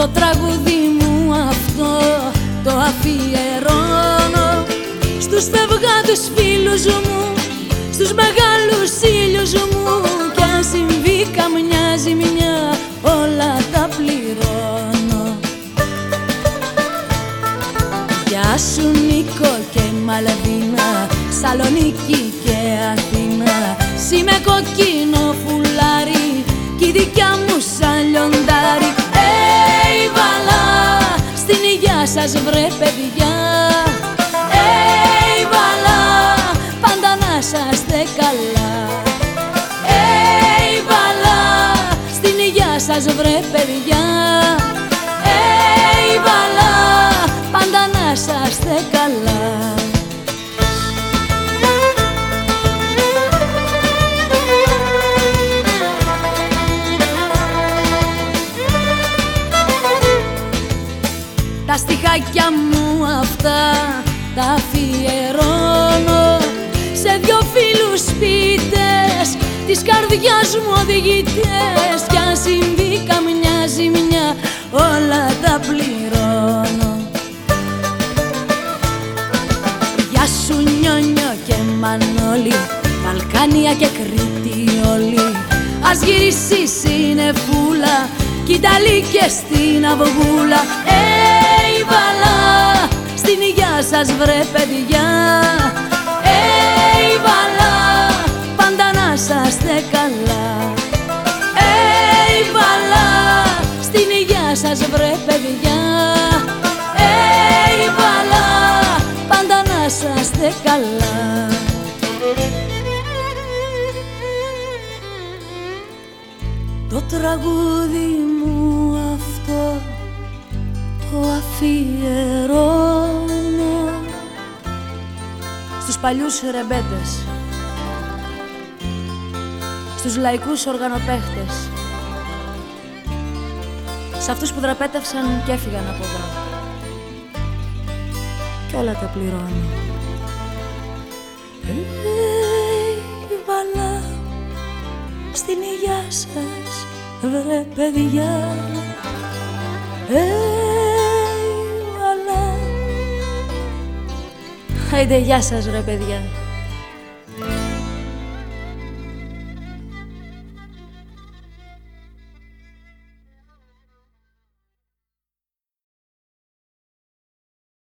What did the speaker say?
Το τραγούδι μου αυτό το αφιερώνω Στους φευγάτους φίλους μου, στους μεγάλους ήλιους μου. Κι αν συμβεί καμιά ζημιά όλα τα πληρώνω. Γεια σου Νίκο και Μαλαβίνα, Σαλονίκη και Αθήνα. Είμαι κοκκινό φουλάρι κι η μου σαν σας βρε παιδιά. Ει βαλά, πάντα να είσαστε καλά. Ει βαλά, στην υγειά σας βρε παιδιά Τα στιχάκια μου αυτά τα αφιερώνω σε δυο φίλους σπίτες της καρδιάς μου οδηγητές. Κι αν συμβεί καμιά ζημιά όλα τα πληρώνω. Γεια σου νιόνιο και μανόλι Βαλκάνια και Κρήτη όλοι Ας γυρίσεις συνεφούλα κι και στην αυγούλα Ει βαλά, στην υγειά σας βρε παιδιά. Ει βαλά, πάντα να είσαστε καλά. Ει βαλά, στην υγειά σας βρε παιδιά. Ει βαλά, πάντα να είσαστε καλά. Το τραγούδι το αφιερώνω Στους παλιούς ρεμπέτες Στους λαϊκούς οργανοπαίχτες Σε αυτούς που δραπέτευσαν και έφυγαν από εδώ. Κι όλα τα πληρώνω. Hey, βαλά στην υγειά σας βρε παιδιά Άιντε γεια σας ρε παιδιά